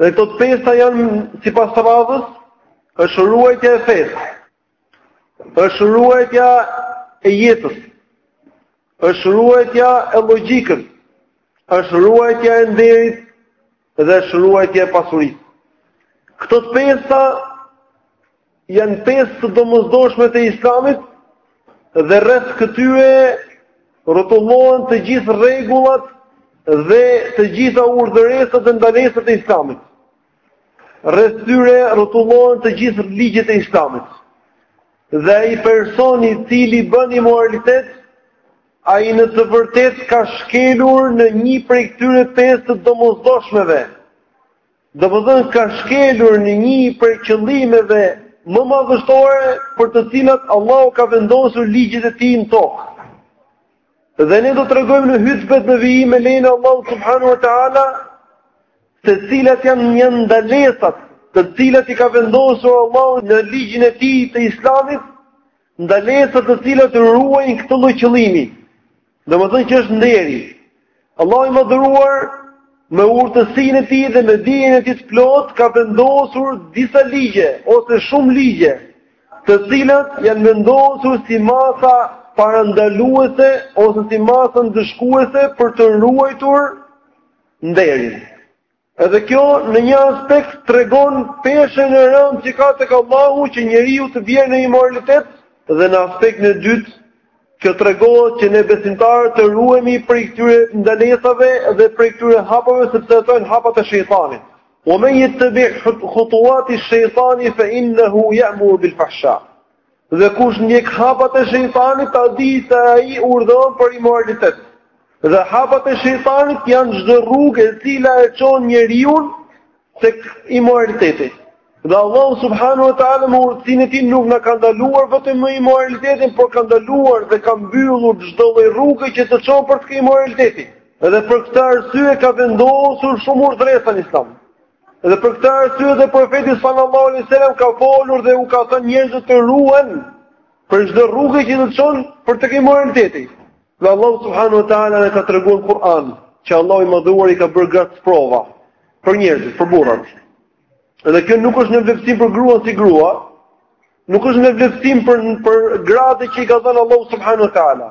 Dhe këto të pesta janë sipas radhës, është ruajtja e fesë, është ruajtja e jetës, është ruajtja e logjikës, është ruajtja e nderit dhe është ruajtja e pasurisë. Këto të pesta janë pesë të domosdoshme të islamit dhe rreth këtyre rrotullohen të gjithë rregullat dhe të gjitha urdhëresat dhe ndalesat e islamit. Rreth këtyre rrotullohen të gjithë ligjet e islamit. Dhe ai person i cili bën imoralitet, ai në të vërtetë ka shkelur në një prej këtyre pesë të domosdoshmeve. Domethënë ka shkelur në një prej qëllimeve më madhështore për të cilat Allahu ka vendosur ligjet e tij në tokë. Dhe ne do të tregojmë në hutbet në vijim me lejen e Allahut subhanu wa ta'ala se cilat janë ato ndalesat të cilat i ka vendosur Allahu në ligjin e tij të islamit ndalesat të cilat ruajnë këtë lloj qëllimi. Domethënë që është nderi. Allahu i madhëruar me urtësinë e tij dhe me dijen e tij të plotë ka vendosur disa ligje ose shumë ligje të cilat janë vendosur si masa parandaluese ose si masa ndëshkuese për të ruajtur nderin. Edhe kjo në një aspekt tregon peshën e rëndë që ka tek Allahu që njeriu të bjerë në imoralitet dhe në aspektin e dytë kjo tregon që ne besimtarët të ruhemi prej këtyre ndalesave dhe prej këtyre hapave sepse ato janë hapat e shejtanit. Wa man yattabi' khutuwati ash-shaytani fa innahu ya'muru bil fahsha. Dhe kush ndjek hapat e shejtanit, ta dijë se ai urdhëron për imoralitet. Dhe hapat e shejtanit janë çdo rrugë e cila e çon njeriun tek imoraliteti. Dhe Allahu subhanahu wa taala me urtësinë e tij nuk na ka ndaluar vetëm imoralitetin, por ka ndaluar dhe ka mbyllur çdo lloj rruge që të çon për tek imoraliteti. Dhe për këtë arsye ka vendosur shumë urdhëresa në Islam. Dhe për këtë arsye dhe profeti sallallahu alaihi wasallam ka folur dhe u ka thënë njerëzve të ruhen prej çdo rruge që të çon për tek imoraliteti. Dhe Allahu subhanahu wa taala na ka treguar në Kur'an, që Allahu i madhëruar i ka bërë gratë prova për njerëzit, për burrat. Dhe kjo nuk është nënvleftësim për gruan si grua, nuk është nënvleftësim për për gradën që i ka dhënë Allahu subhanahu wa taala.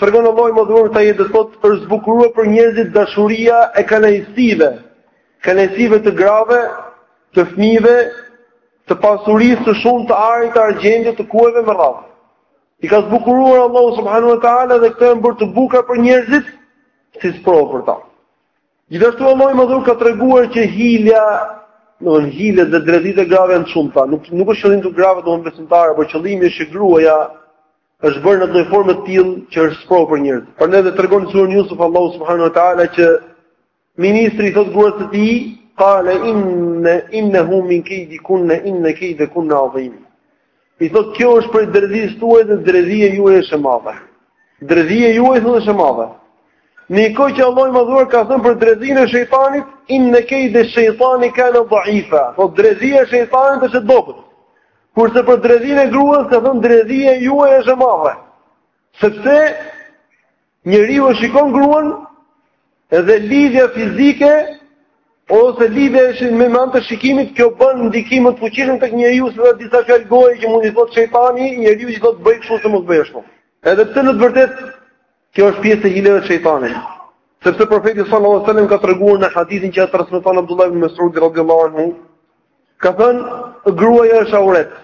Tregon Allahu i Madhëruar te ky ajet thotë është zbukuruar për njerëzit dashuria e kënaqësive, kënaqësive të grave, të fëmijëve, të pasurisë së shumë të arit, të argjendit, të kuajve me radhë. I ka zbukuruar Allahu subhanahu wa taala dhe këto janë bërë të bukura për njerëzit si sprovë për ta. Gjithashtu Allahu i Madhëruar ka treguar që hilja, hilet dhe dredhitë e grave janë të shumta. Nuk nuk është qëllimi te gratë besimtare, por qëllimi është që gruaja është bërë në atë formë të tillë që është sprovë për njerëzit. Prandaj dhe tregon në suren Yusuf Allahu subhanahu wa taala që ministri i thotë gruas së tij, "Qala innahu min kaydi kunna inna kayda kunna adhim." I thotë kjo është prej dredhisë tuaj dhe dredhia juaj është e madhe. Dredhia juaj thotë është e madhe. Në një kohë që Allahu i Madhëruar ka thënë për dredhin e shejtanit, inna kayda shaytani kana dha'ifa. Thotë dredhia e shejtanit është e dobët. Kurse për dredhin e gruas ka thënë dredhia juaj është e madhe. Sepse njeriu e shikon gruan edhe lidhja fizike ose lidhja me anë të shikimit kjo bën ndikim më të fuqishëm tek njeriu se disa fjalë goje që mund i thotë shejtani, njeriut i thotë bëj kështu ose mos bëj ashtu. Edhe pse në të vërtetë Kjo është pjesë e hileve të shejtanit. Sepse profeti sallallahu alajhi wasallam ka treguar në hadithin që transmeton Abdullah ibn Mas'ud radhiyallahu anhu, ka thënë gruaja është auret,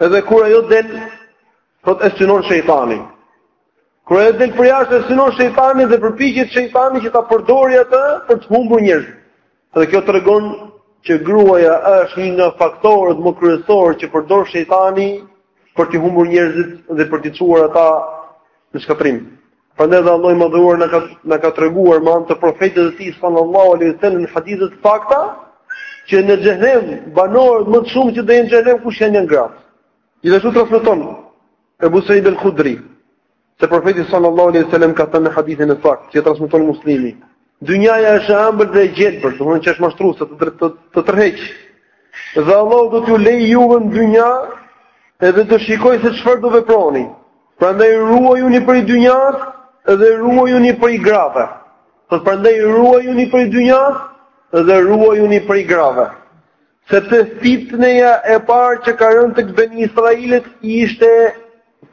edhe kur ajo del thot e synon shejtani. Kur ajo del përjashta e synon shejtani dhe përpiqet shejtani që ta përdorë atë për të humbur njerëzit. Dhe kjo tregon që gruaja është një nga faktorët më kryesorë që përdor shejtani për t'i humbur njerëzit dhe për t'i çuar ata në shkatërrim. Prandaj dhe Allahu i Madhëruar na ka na ka treguar me anë të profetit të tij sallallahu alaihi wasallam në hadithe të sakta që në xhehenem banorët më të shumtë që do jenë në xhehenem kush janë janë gratë. Gjithashtu transmeton Ebu Sa'id al-Khudri Se profeti sallallahu alaihi wasallam ka thënë në hadithin e saktë, që e transmeton Muslimi, dynjaja është e ëmbël dhe e gjelbër, domethënë që është mashtruese të të, të tërheq. Dhe Allahu do t'ju lejë juve në dynja edhe do shikojë se çfarë do veproni. Prandaj ruajuni prej dynjasë dhe ruajuni prej grave. Thotë prandaj ruajuni prej dynjasë dhe ruajuni prej grave. Sepse fitneja e parë që ka rënë tek Beni Israilit ishte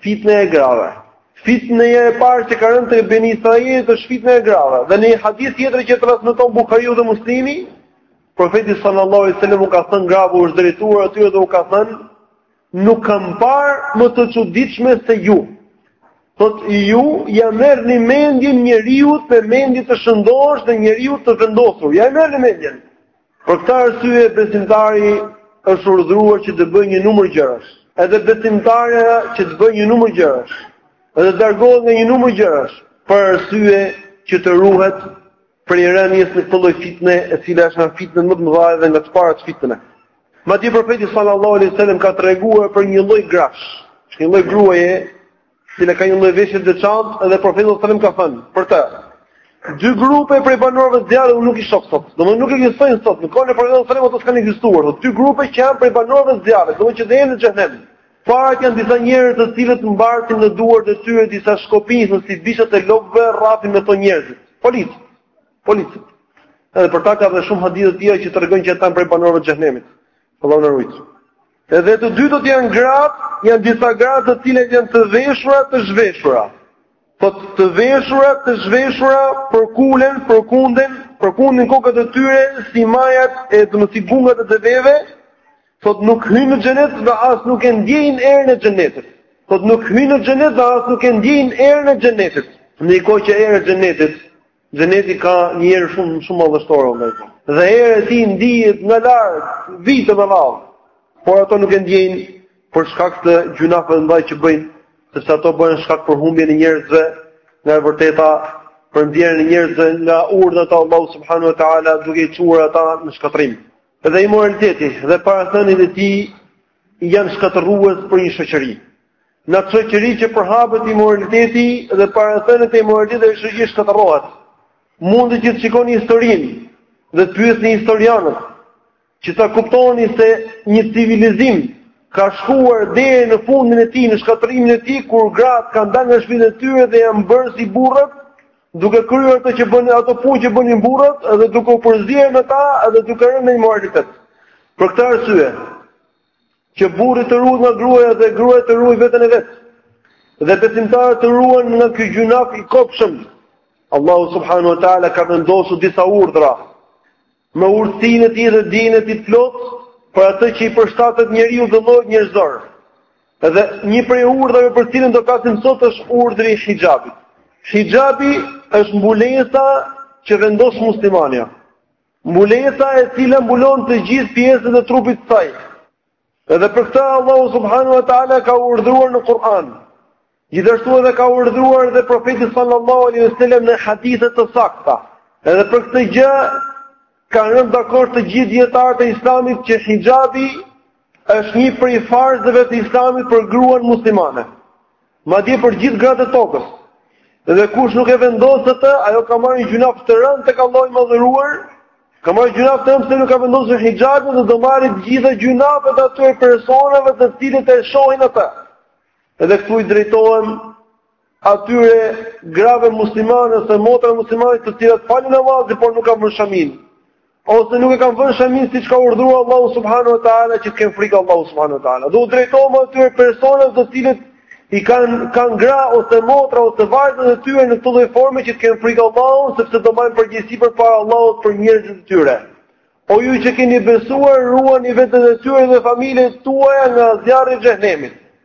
fitne e grave. Fitneja e parë që ka rënë tek Beni Israilit është fitne e grave. Dhe në një hadith tjetër që transmeton Buhariu dhe Muslimi, profeti sallallahu alaihi wasallam u ka thënë grave u është drejtuar atyre dhe u ka thënë nuk kam parë më të çuditshme se ju. Thot ju ja merrni mendjen njeriut me mendje të shëndoshë dhe njeriut të vendosur. Ja merrni mendjen. Për këtë arsye besimtari është urdhëruar që të bëjë një numër gjërash. Edhe besimtarja që të bëjë një numër gjërash. Edhe të largohet nga një numër gjërash për arsye që të ruhet prej rënies në këtë lloj fitne e cila është nga fitnet më të mëdhaja dhe nga të parat fitne. Madje profeti sallallahu alai sallam ka treguar për një lloj grash, një lloj gruaje Cila ka një lloj veshje të veçantë edhe profeti sallallahu alajhi wasallam ka thënë për të. Dy grupe prej banorëve të zjarrit unë nuk i shoh sot. Domthonë nuk ekzistojnë sot. Në kohën e profetit sallallahu alajhi wasallam ato s'kanë ekzistuar. Dy grupe që janë prej banorëve të zjarrit, domthonë që do jenë në xhehenem. Të parët janë disa njerëz të cilët mbartin në duart e tyre disa shkopinj si bishtat e lopëve, rrafin me to njerëzit. Policët. Policët. Edhe për ta ka dhe shumë hadithe të tjera që tregojnë që ata janë prej banorëve të xhehenemit. Allahu na ruajtë. Edhe të dytat janë gratë, janë disa gra të cilat janë të veshura, të zhveshura. Thotë të veshura, të zhveshura, përkulen, përkunden, përkunden kokat e tyre, si majat e si gungat e deveve, thotë nuk hyjnë në xhenet dhe as nuk e ndjejnë erën e xhenetit. Thotë nuk hyjnë në xhenet dhe as nuk e ndjejnë erën e xhenetit. Ndërkohë që era e xhenetit, Xheneti ka një erë shumë shumë madhështore o vëlla. Dhe era e tij ndihet nga larg, vite me radhë. Por ato nuk e ndjejnë për shkak të gjynafeve të mëdha që bëjnë, sepse ato bëhen shkak për humbjen e njerëzve nga e vërteta, për nxjerrjen e njerëzve nga urdhrat e Allahut subhanahu wa taala duke i çuar ata në shkatërrim. Dhe imoraliteti dhe parathëniet e tij janë shkatërruese për një shoqëri. Në atë shoqëri që përhapet imoraliteti dhe parathëniet e imoralitetit ajo shoqëri shkatërrohet. Mundeni që të shikoni historinë dhe të pyesni historianët që ta kuptoni se një civilizim ka shkuar deri në fundin e tij, në shkatërrimin e tij kur gratë kanë dalë nga shpitë e tyre dhe janë bërë si burrat, duke kryer ato që bënë ato punë që bënin burrat dhe duke u përzier me ta dhe duke rënë në imoralitet. Për këtë arsye, që burri të ruhet nga gruaja dhe gruaja të ruajë veten e vet. Dhe besimtarët të ruhen nga ky gjynaf i kobshëm. Allahu subhanahu wa taala ka vendosur disa urdhra Me urtësinë e tij dhe dijen e tij të plotë për atë që i përshtatet njeriut dhe llojit njerëzor. Dhe një prej urdhrave për të cilën do flasim sot është urdhri i hixhabit. Hixhabi është mbulesa që vendos muslimanja. Mbulesa e cila mbulon të gjithë pjesët e trupit të saj. Edhe për këtë Allahu subhanahu wa taala ka urdhëruar në Kur'an. Gjithashtu edhe ka urdhëruar dhe profeti sallallahu alaihi wasallam në hadithe të sakta. Edhe për këtë gjë kanë rënë dakord të gjithë dijetarët e Islamit që hixhabi është një prej farzeve të Islamit për gruan muslimane. Madje për gjithë gratë e tokës. Dhe kush nuk e vendos atë, ajo ka marrë një gjynah të rëndë tek Allahu i Madhëruar. Ka marrë gjynah të rëndë pse nuk ka vendosur hijabin dhe do marrë të gjitha gjynahet e atyre personave të cilët e shohin atë. Edhe këtu i drejtohem atyre grave muslimane ose motra muslimane të cilat falin namazin por nuk kanë vënë shaminë. ose nuk e kanë vënë shaminë siç ka urdhëruar Allahu subhanahu wa taala që të kenë frikë Allahun subhanahu wa taala. Dhe u drejtohem atyre personave të cilët i kanë kanë gra ose motra ose vajzat e tyre në këtë lloj forme që të kenë frikë Allahun sepse do mbajnë përgjegjësi përpara Allahut për njerëzit e tyre. O ju që keni besuar, ruani vetet e tyre dhe familjet tuaja nga zjarri i xhehenemit.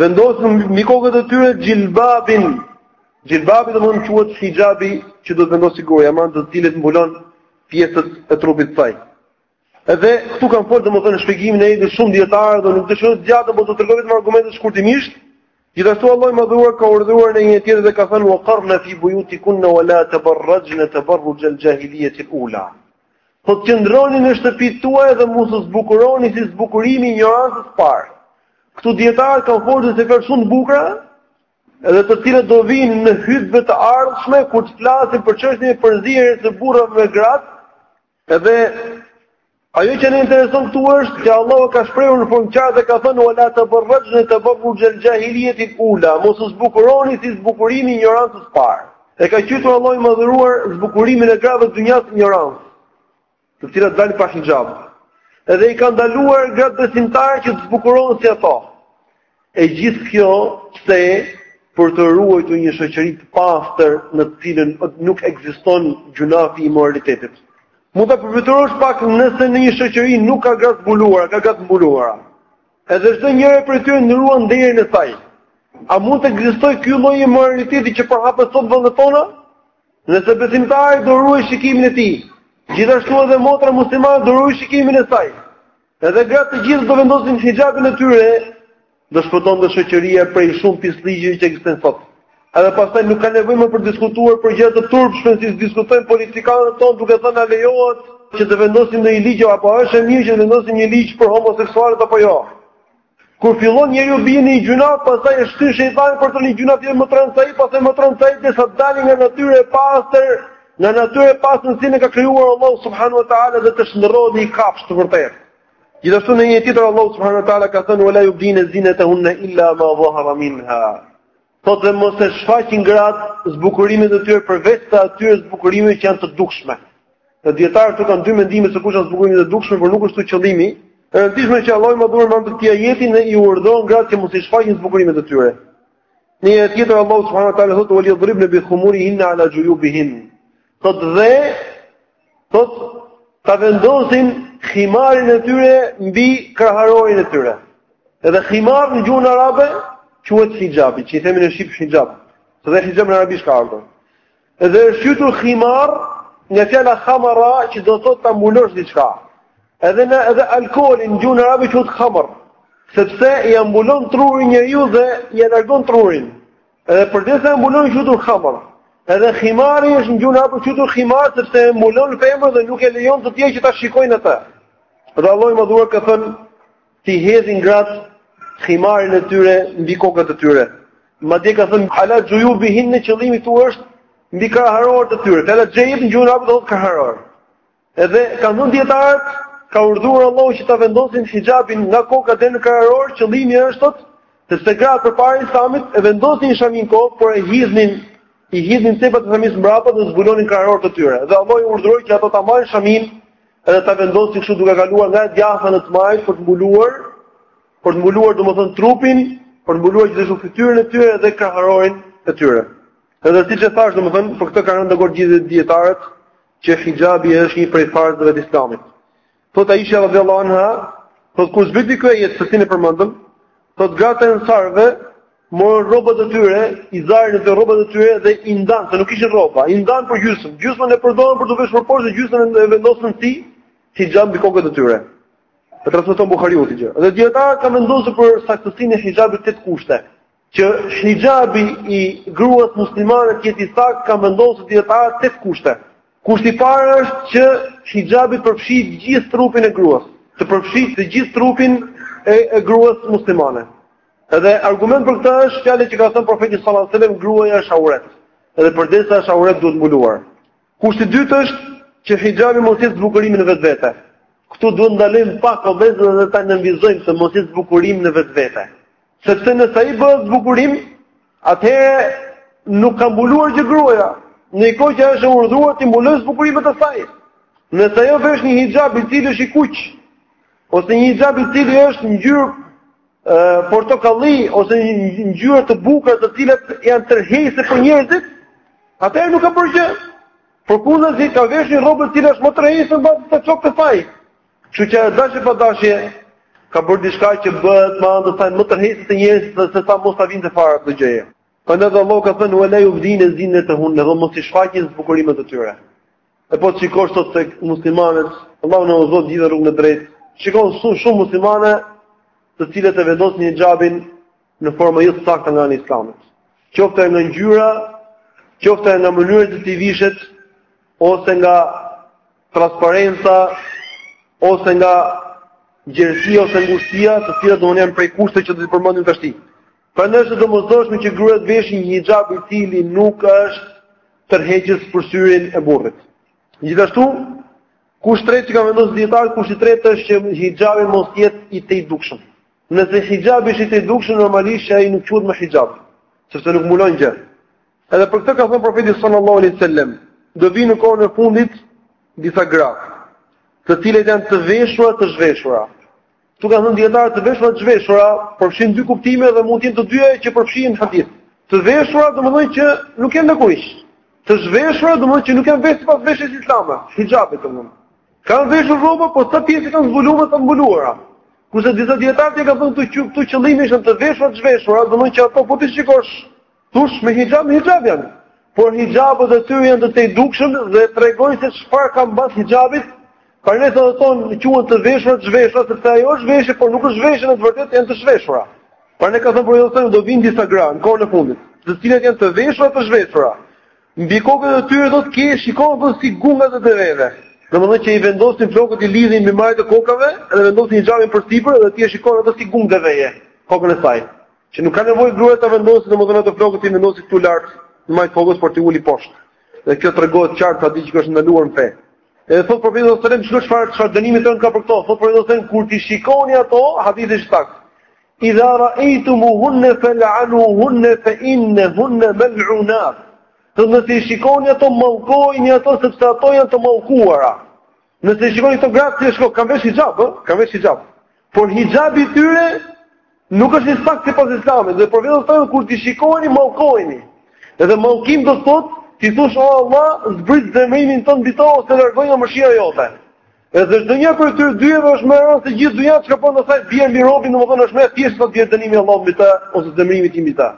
Vendosin mbi kokët e tyre xhilbabin. Xhilbabi domethënë quhet hijabi që do të vendosi gruaja, me anë të cilit mbulon pjesët e trupit të saj. Edhe këtu kanë folë domethënë shpjegimin edhe shumë dijetarë dhe nuk dëshiroj gjatë, po do tregoj vetëm argumentet shkurtimisht, Gjithashtu Allahu i Madhëruar ka urdhëruar në një ajet tjetër dhe ka thënë wa qarna fi buyutikunna wa la tabarrajna tabarruj al-jahiliyyah al-ula. Thotë qëndroni në shtëpitë tuaja dhe mos u zbukuroni si zbukurimi i injorancës së parë. Këtu dijetarët kanë folur tefsire shumë të bukura, edhe të cilat do vijnë në hytbe të ardhshme, kur të flasim për çështjen e përzierjes së burrave me gratë, edhe ajo që na intereson këtu është, që Allahu ka shprehur në formë të qartë dhe ka thënë, wa la tabarrajna tabarruj al-jahiliyyah al-ula, mos u zbukuroni si zbukurimi një asë të parë. E ka quajtur Allahu i madhëruar zbukurimin e grave të dynjasë injorancë, të cilat dalin pa hijab. Edhe i ka ndaluar gratë besimtare që të zbukurohen si ato. E gjithë kjo pse për të ruajtur një shoqëri të pastër në të cilën nuk ekziston gjynahi i imoralitetit. Mund ta përfytyrosh pak nëse në një shoqëri nuk ka gra të zbuluara, ka gra të mbuluara. Edhe çdonjëra prej tyre ruan nderin e saj. A mund të ekzistojë ky lloj imoraliteti që përhapet sot në vendet tona? Nëse besimtari do ruaj shikimin e tij, gjithashtu edhe motra muslimane do ruaj shikimin e saj. Edhe gratë të gjithë do vendosin hijabin e tyre, do shpëtonte shoqëria prej shumë pisllëqeve që ekzistojnë sot. Edhe pastaj nuk ka nevojë më për të diskutuar për gjëra të turpshme siç diskutojnë politikanët tonë duke thënë a lejohet që të vendosim ndonjë ligj apo është e mirë që të vendosim një ligj për homoseksualët apo jo. Kur fillon njeriu bie në një gjynah, pastaj e shtyn shejtani për te një gjynah tjetër më të rëndë se ai, pastaj më të rëndë se ai derisa të dali nga natyra e pastër, nga natyra e pastër siç e ka krijuar Allahu subhanahu wa taala dhe të shndërrohet në një kafshë të vërtetë. Gjithashtu në një ajet tjetër Allahu subhanahu wa taala ka thënë wala yubdina zinatahunna illa ma dhahara minha. Thotë dhe mos e shfaqin gratë zbukurimet e tyre përveç të atyre zbukurimeve që janë të dukshme. Dhe dijetarët këtu kanë dy mendime se kush janë zbukurimet e dukshme, por nuk është këtu qëllimi. E rëndësishme që Allahu i madhëruar me anë të këtij ajeti i urdhëron gratë që mos i shfaqin zbukurimet e tyre. Në një ajet tjetër Allahu subhanahu wa taala thotë: "Wa liyadribna bi khumurihin ala juyubihin." Thotë dhe Thot, ta vendosin khimarin e tyre mbi kraharorin e tyre. Edhe khimar në gjuhën arabe quhet hixhabi, që i themi ne shqip hixhab. Se dhe hixhab në arabisht ka ardhur. Edhe është quajtur khimar nga fjala khamara që do thot ta mbulosh diçka. Edhe në edhe alkooli në gjuhën arabe quhet khamar, sepse ia mbulon trurin njeriut dhe ia largon trurin. Edhe përderisa e mbulon është quajtur khamar. Edhe khimari është në gjuhën arabe quajtur khimar sepse e mbulon femrën dhe nuk e lejon të tjerët që ta shikojnë atë. Dhe Allahu i madhëruar ka thënë t'i hedhin gratë khimarin e tyre mbi kokat e tyre. Madje ka thënë ala juyubihin e qëllimi këtu është mbi kraharorët e tyre. Fjala xhejb në gjuhën arabe do të thotë kraharor. Edhe kanë thënë dijetarët, ka urdhëruar Allahu që ta vendosin hixhabin nga koka deri në kraharor, qëllimi është thotë, sepse gratë përpara Islamit e vendosnin shamin në kokë, por e hidhnin i hidhnin cepat e shamis mbrapa dhe zbulonin kraharorët e tyre. Dhe Allahu i urdhëroi që ato ta marrin shamin edhe ta vendosin kështu duke kaluar nga e djathta në të majtë për të mbuluar, për të mbuluar domethënë trupin, për të mbuluar gjithashtu fytyrën e tyre dhe kraharorin e tyre. Edhe siç e thash domethënë, për këtë kanë rënë dakord gjithë dijetarët, që hixhabi është një prej farzeve të Islamit. Thot Aisha radhiyallahu anha, thot kur zbriti ky ajet të cilin e përmendëm, thot gratë e ensarëve morën rrobat e tyre, izarin, ato rrobat e tyre dhe i ndan, se nuk kishin rroba, i ndan për gjysmë. Gjysmën e përdorën për t'u veshur poshtë dhe gjysmën e vendosën si hixhab mbi kokat e tyre. E transmeton Buhariu këtë gjë. Dhe dijetarët kanë vendosur për saktësinë e hixhabit tetë kushte. Që hixhabi i gruas muslimane të jetë i saktë kanë vendosur dijetarët tetë kushte. Kushti i parë është që hixhabi të përfshijë të gjithë trupin e gruas, të përfshijë të gjithë trupin e, e gruas muslimane. Edhe argument për këtë është fjala që ka thënë profeti sallallahu alajhi wasallam gruaja është auret. Edhe përderisa është auret duhet mbuluar. Kushti i dytë është që hixhabi mos jetë zbukurim në vetvete. Këtu duhet të ndalojmë pak o vëllezër dhe ta nënvizojmë të mos jetë zbukurim në vetvete. Sepse nëse ai bëhet zbukurim, atëherë nuk ka mbuluar gjë gruaja, në një kohë që është e urdhëruar të mbuloj zbukurimet e saj. Nëse ajo vesh një hixhab i cili është i kuq, ose një hixhab i cili është ngjyrë portokalli ose ngjyra të bukura të cilat janë tërheqëse për njerëzit, atëherë nuk ka bërë gjë. Përkundrazi ka vesh një rrobë e cila është më tërheqëse mbas të çokë të saj. Kështu që dashje pa dashje ka bërë diçka që bëhet do me thënë më tërheqëse te njerëzit edhe sesa mos ta vinte fare atë gjë. Prandaj dhe Allah ka thënë wala yubdina zinatahun, të mos i shfaqin zbukurimet e tyre. E po të shikosh sot tek muslimanët, Allahu na udhëzoftë gjithë në rrugën e drejtë. Shikon shumë shumë muslimane të cilat e vendosin hijabin në formë jo të saktë nga ana e Islamit. Qoftë nga ngjyra, qoftë nga mënyra se si vishet ose nga transparenca ose nga gjerësia ose ngushtësia, të cilat do jenë prej kushteve që do t'i përmendim tashti. Prandaj është e domosdoshme që gruaja të veshë një hijab i cili nuk është tërheqës për syrin e burrit. Gjithashtu, kushti i tretë që kanë vendos dijetarët, kushti i tretë është që hijabi mos jetë i tejdukshëm. Nëse hijabi është i tejdukshëm, normalisht ai nuk quhet më hijab, sepse nuk mbulon gjë. Edhe për këtë ka thënë profeti sallallahu alaihi wasallam, do vijnë në kohën e fundit disa gra, të cilat janë të veshura të zhveshura. Këtu kanë thënë dijetarët të veshura të zhveshura, përfshin dy kuptime dhe mund të jenë të dyja që përfshihen në hadith. Të veshura domethënë që nuk janë lakuriq. Të zhveshura domethënë që nuk janë vesh sipas veshjes islame, hijabit domethënë. Kanë veshur rroba, por ca pjesë i kanë zbuluar, ca të mbuluara. Kurse disa dijetarë të tjerë kanë thënë këtu këtu qëllimi është të veshura të zhveshura, domethënë që ato po t'i shikosh thua me hijab, me hijab janë. Por hijabet e tyre janë të tejdukshëm dhe tregojnë se çfarë ka mbas hijabit. Prandaj thotë ato quhen të veshura të zhveshura, sepse ajo është veshë, por nuk është veshë në të vërtetë janë të zhveshura. Prandaj ka thënë profeti sallallahu alajhi wasallam do vijnë disa gra në kohën e fundit, të cilat janë të veshura të zhveshura. Mbi kokën e tyre do të kenë, shikon, do si gunga të deveve. Domethënë që i vendosin flokët i lidhin në majë të kokave dhe vendosin hijabin përsipër dhe ti e shikon atë si gungë deveje kokën e saj. Që nuk ka nevojë gruaja ta vendosë, domethënë atë flokët t'i vendosi këtu lart, në majë të kokës por t'i uli poshtë. Dhe kjo tregohet qartë se diç që është e ndaluar në fe. Edhe thotë profeti sallallahu alajhi wasallam, çfarë çfarë dënimi thonë ka për këto? Thotë profeti sallallahu alajhi wasallam, kur t'i shikoni ato, hadithi është i saktë. Idha ra'aytumuhunna fal'anuhunna fa innahunna mal'unat. Thotë nëse i shikoni ato, mallkojini ato sepse ato janë të mallkuara. Nëse i shikoni këto gratë, ti shiko, kanë vesh hijab, ë? Kanë vesh hijab. Por hijabi i tyre Nuk është i saktë sipas Islamit, dhe profeti thotë kur t'i shikoni mallkojini. Edhe mallkim do të thotë ti të thush o Allah, zbrit zemërimin tënd mbi to ose largoji nga mëshira jote. Edhe çdonjëra prej këtyre dyjave është më e rëndë se gjithë dynjaja çka ban në saj të bjerë mbi robin, domethënë është më e thjeshtë sa të bjerë dënimi i Allahut mbi të ose zemërimi i tij mbi ta.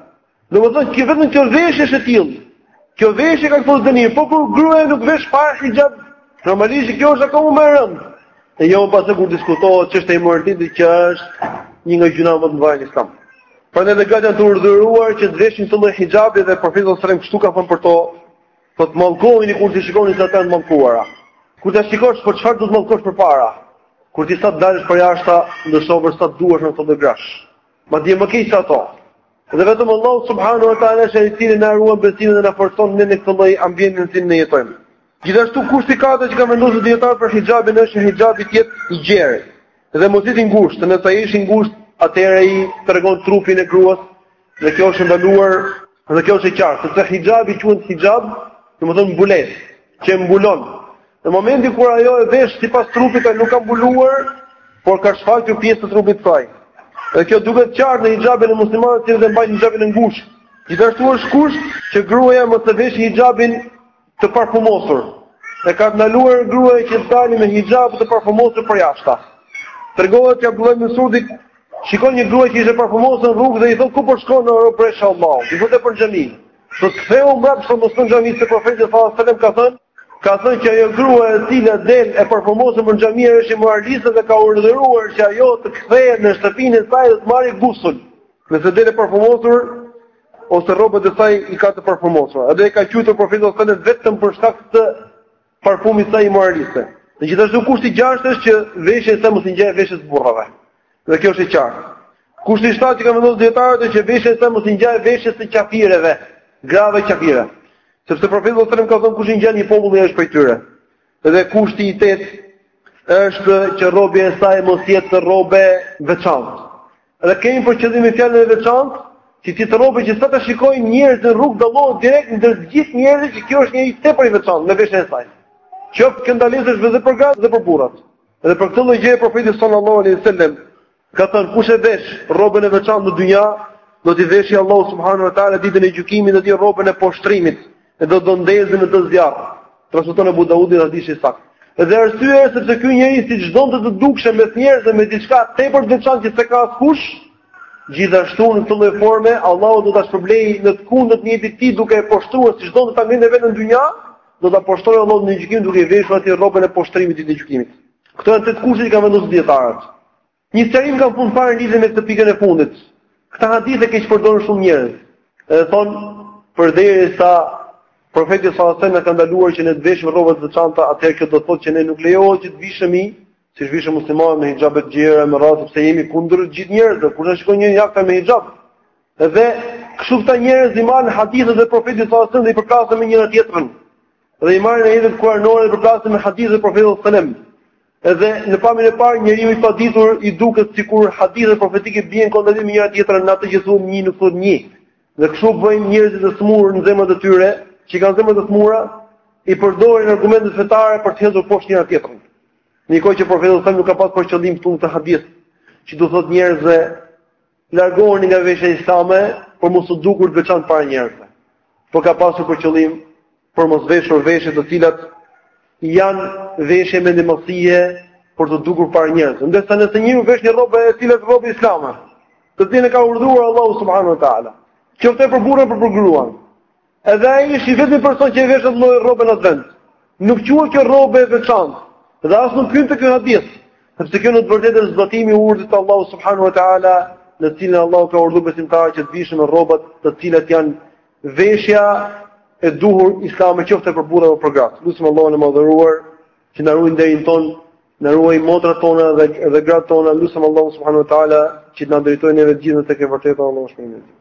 Domethënë që vetëm kjo veshje është e tillë. Kjo veshje ka këto dënim, po kur gruaja nuk vesh fare hijab, normalisht kjo është akoma më e rëndë. E jo pastaj kur diskutohet çështja e moralitetit që është një nga gjërat më të mëdha në Islam. Prandaj dhe gratë janë të urdhëruar që të veshin atë lloj hijabi dhe profeti sallallahu alajhi kështu ka thënë për to, po t'i mallkoni kur t'i shikoni se ata janë të mallkuara. Kur ta shikosh po çfarë do të mallkosh përpara? Kur ti sa të dalësh përjashtë, ndërsa për sa duash në fotografi. Madje më keq se ato. Dhe vetëm Allahu subhanahu wa taala është ai i cili na e ruan besimin dhe na forcon ne në këtë lloj ambienti në cilin ne jetojmë. Gjithashtu kushti i katërt që kanë vendosur dijetarët për hijabin është që hijabi të jetë i gjerë. Dhe mos jetë i ngushtë, nëse ai është i ngushtë, atëherë ai tregon trupin e gruas dhe kjo është e ndaluar Dhe kjo është e qartë, sepse hijabi quhet hijab, domethënë mbulesë, që mbulon. Në momentin kur ajo e vesh sipas trupit, ai nuk ka mbuluar, por ka shfaqur pjesë të trupit të saj. Dhe kjo duket qartë në hijabin e muslimaneve të cilat e mbajnë hijabin e ngushtë. Gjithashtu është kusht që gruaja mos të veshë hijabin të parfumosur. E ka të ndaluar gruaja që të dalë me hijab të parfumosur përjashta. Tregohet që Abdullah ibn Mesudi shikon një grua që ishte parfumosur në rrugë dhe i thotë ku po shkon o robëreshë e Allahut. I thotë për xhami. I thotë kthehu mbrapsht mos shko në xhami se profeti sallallahu alajhi wasallam ka thënë ka thënë që ajo grua e cila del e parfumosur për xhami është imoraliste dhe ka urdhëruar që ajo të kthehet në shtëpinë e saj dhe të marrë gusul, nëse del e parfumosur ose rrobat e saj i ka të parfumosura. Edhe e ka quajtur profeti sallallahu alajhi wasallam vetëm për shkak të parfumit të saj imoraliste. Dhe gjithashtu kushti i gjashtë është që veshja e saj mos i ngjajë veshjes së burrave. Dhe kjo është e qartë. Kushti i shtatë që kanë vendosur dijetarët është që veshja e saj mos i ngjajë veshjes së kafirëve, grave kafire. Sepse profeti sallallahu alajhi wasallam ka thënë kush i ngjan një populli është prej tyre. Dhe kushti i tetë është që rrobja e saj mos jetë rrobe e veçantë. Dhe kemi për qëllim me fjalën e veçantë, që të jetë rrobe që sa ta shikojnë njerëzit në rrugë dallohet direkt ndër të gjithë njerëzit që kjo është njeri tepër i veçantë me veshjen e saj. Qoftë kjo ndalesë është edhe për gratë dhe për burrat. Dhe për këtë lloj gjëje profeti sallallahu alaihi wasallam ka thënë kush e vesh rrobën e veçantë në dynja, do t'i veshë Allahu subhanahu wa taala ditën e gjykimit atij rrobën e poshtrimit. E do të ndezë në të zjarr. Transmeton Abu Daudi dhe hadithi është i saktë. Dhe arsyeja është sepse ky njeri siç donte të dukej mes njerëzve me diçka tepër të veçantë që s'e ka askush, gjithashtu në këtë lloj forme Allahu do ta shpërblejë në të kundërt të nijetit të tij duke e poshtruar siç donte ta ngrinte veten në dynja, do ta poshtrojë Allahu në gjykim duke i veshur atij rrobën e poshtrimit ditën e gjykimit. Këto janë tetë kushtet që kanë vendosur dijetarët. Një sqarim kam fund fare në lidhje me këtë pikën e fundit. Këto hadithe i keqpërdorin shumë njerëz. Edhe thonë përderisa profeti sallallahu alajhi wasallam na ka ndaluar që ne të veshim rroba të veçanta, atëherë kjo do të thotë që ne nuk lejohet që të vishemi si vishen muslimanët me hijab të gjera e me radhë sepse jemi kundër gjithë njerëzve. Kur na shikon njëri jafta me hijab, dhe kështu këta njerëz i marrin hadithet e profetit sallallahu alajhi wasallam dhe i përplasin me njëra tjetrën. Dhe i marrin ajetet kuranore dhe i përplasin me hadithet e profetit sallallahu alajhi wasallam. Edhe në pamjen e parë njeriut të paditur i duket sikur hadithet profetike bien në kontradiktë me njëra-tjetrën në atë që thuhet në një nuk thuhet në një. Dhe kështu bëjnë njerëzit e sëmurë në zemrat e tyre, që i kanë zemrat e sëmura, i përdorin argumentet fetare për të hedhur poshtë njëra-tjetrën. Ndërkohë që profeti sa nuk ka pas për qëllim këtu te hadithi, që t'u thotë njerëzve Largohuni nga veshja islame për mos t'u dukur të veçantë para njerëzve. Por ka pasur për qëllim për mos veshur veshje të cilat janë veshje mendjemadhësie për t'u dukur para njerëzve. Ndërsa nëse njeriu vesh një rrobë e cila është rrobë islame, të cilën e ka urdhëruar Allahu subhanahu wa taala, qoftë për burrën apo për gruan, Edhe ai është i vetmi person që e vesh atë lloj rrobe në atë vend. Nuk quhet kjo rrobë e veçantë. Dhe as nuk hyn te ky hadith, sepse kjo në të vërtetë është zbatimi i urdhrit të Allahut subhanahu wa taala, me të cilin Allahu ka urdhëruar besimtarët që të vishen me rrobat të cilat janë veshja e duhur islame qoftë për burra apo për gra. Lusim Allahun e madhëruar që të na ruajë nderin tonë, të na ruajë motrat tona dhe dhe gratë tona. Lusim Allahun subhanahu wa taala që të na drejtojë neve të gjithë tek e vërteta Allahu subhanahu wa taala.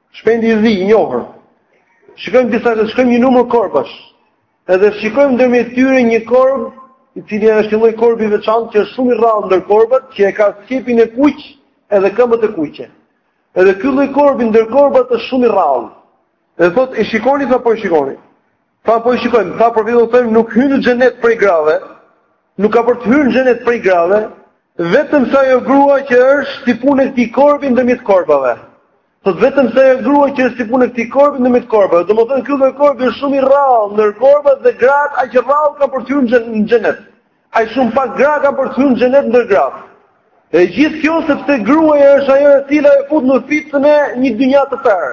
Shpendi i zi, i njohur. Shikojmë disa të shkojmë një numër korbash. Edhe shikojmë ndërmjet tyre një korb, i cili është një lloj korbi i veçantë, që është shumë i rrallë ndër korbat, që e ka sqepin e kuq, edhe këmbët e kuqe. Edhe ky lloj korbi ndër korbat është shumë i rrallë. Edhe thotë, e shikoni, tha, po e shikoni. Tha po e shikojmë, tha profeti nuk hyn në xhenet prej grave, nuk ka për të hyrë në xhenet prej grave, vetëm se ajo grua që është si puna e këtij korbi ndërmjet korbave. Thotë vetëm se ajo grua që është si puna e këtij korbi ndërmjet korbave. Domethënë ky lloj korbi është shumë i rrallë ndër korbat dhe gratë aq rrallë kanë për të hyrë në xhenet. Aq shumë pak gra kanë për të hyrë në xhenet ndër gratë. E gjithë kjo sepse gruaja është ajo e cila e fut në fitnë e një dynja të tërë.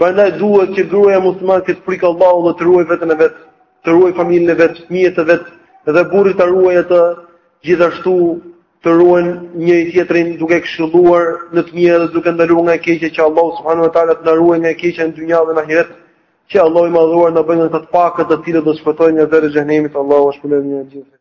Prandaj duhet që gruaja muslimane t'i frikësohet Allahut dhe të ruajë veten e vet, të ruajë familjen e vet, fëmijët e vet dhe burri ta ruajë atë gjithashtu të ruajnë njëri-tjetrin duke këshilluar në të mirë dhe duke ndaluar nga e keqja që Allahu subhanahu wa taala të na ruajë nga e keqja në dynja dhe në ahiret. Që Allahu i madhëruar të na bëjë nga të pakët të cilët do të shpëtojnë nga zjarri i xhenemit, Allahu ju shpërbleftë të gjithë.